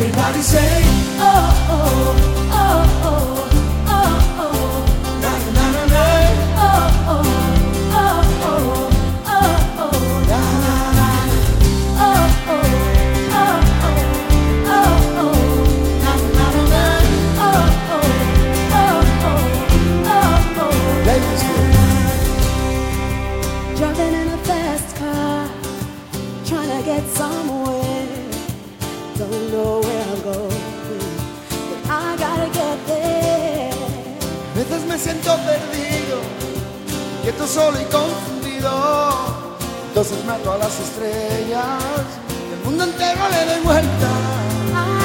Everybody say, oh, oh, oh, oh. Driving in a fast car, trying to get somewhere. don't know where veces me siento perdido, quieto, solo y confundido. Entonces mato a las estrellas, el mundo entero le doy vuelta. Ah,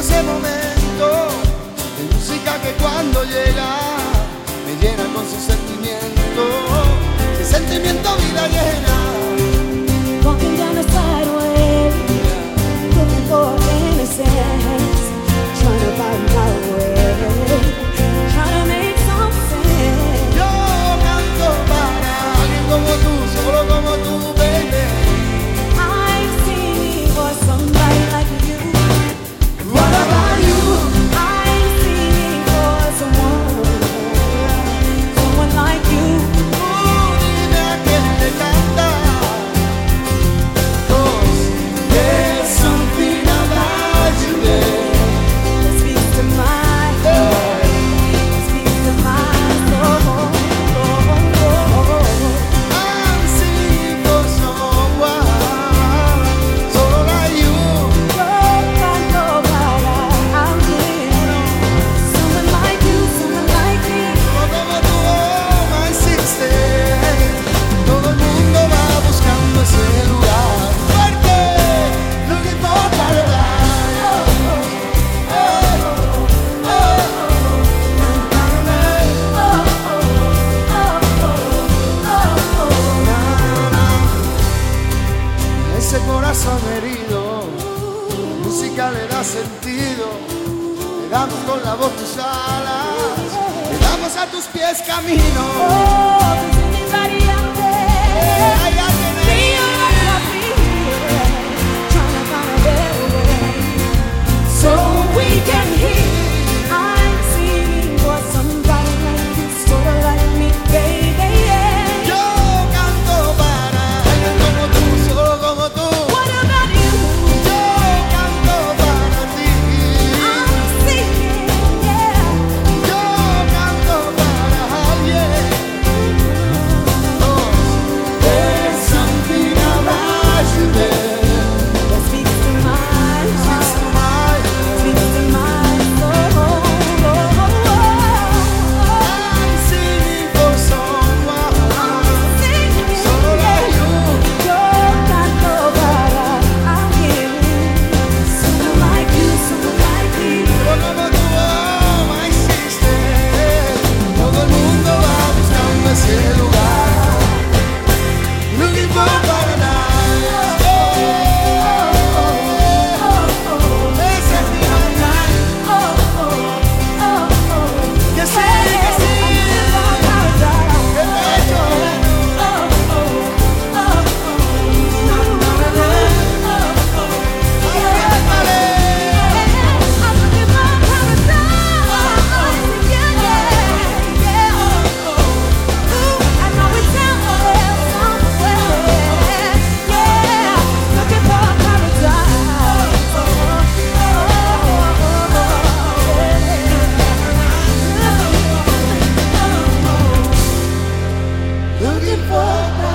ese momento de música que cuando llega me llena con su sentimiento, ese sentimiento vida llena. damos con la voz tus alas, le damos a tus pies camino. Oh, today. looking for.